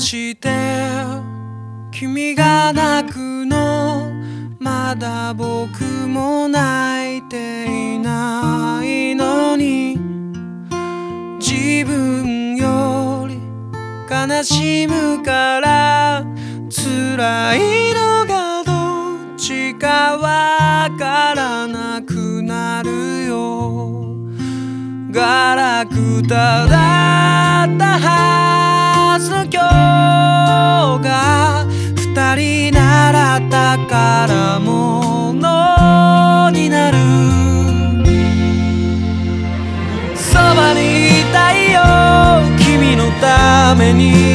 して君が泣くのまだ僕も泣いていないのに。自分より悲しむから辛いのがどっちかわからなくなるよ。ガラクタだったはずが二人なら宝物になる。そばにいたいよ君のために。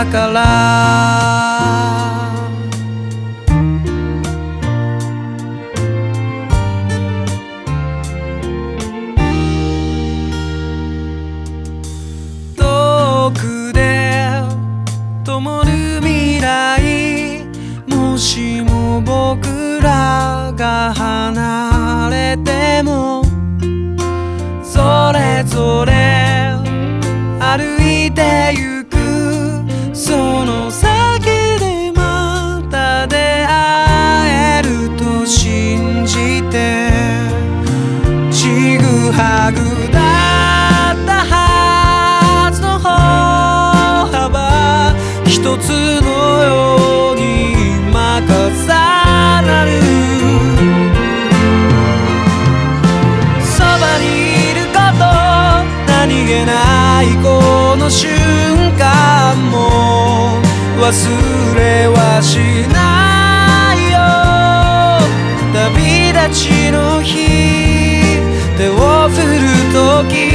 いたから。遠くで灯る未来もしも僕らが離れてもそれぞれ歩いてゆく一つのように今重なる。そばにいること何気ないこの瞬間も忘れはしないよ。旅立ちの日手を振るとき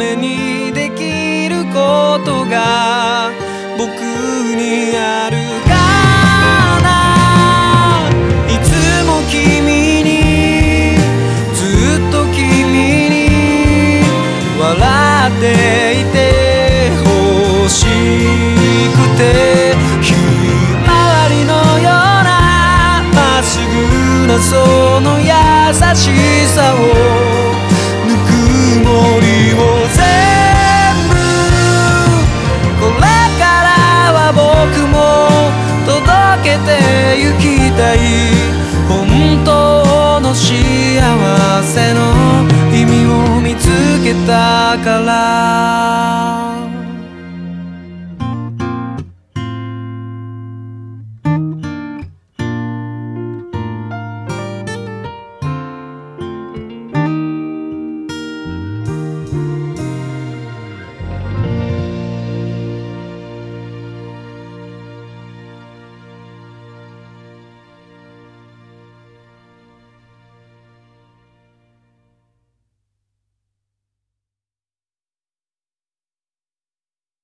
めにできることが僕にあるかな。いつも君にずっと君に笑っていて欲しくてひまわりのようなまっすぐなその優しさを like a.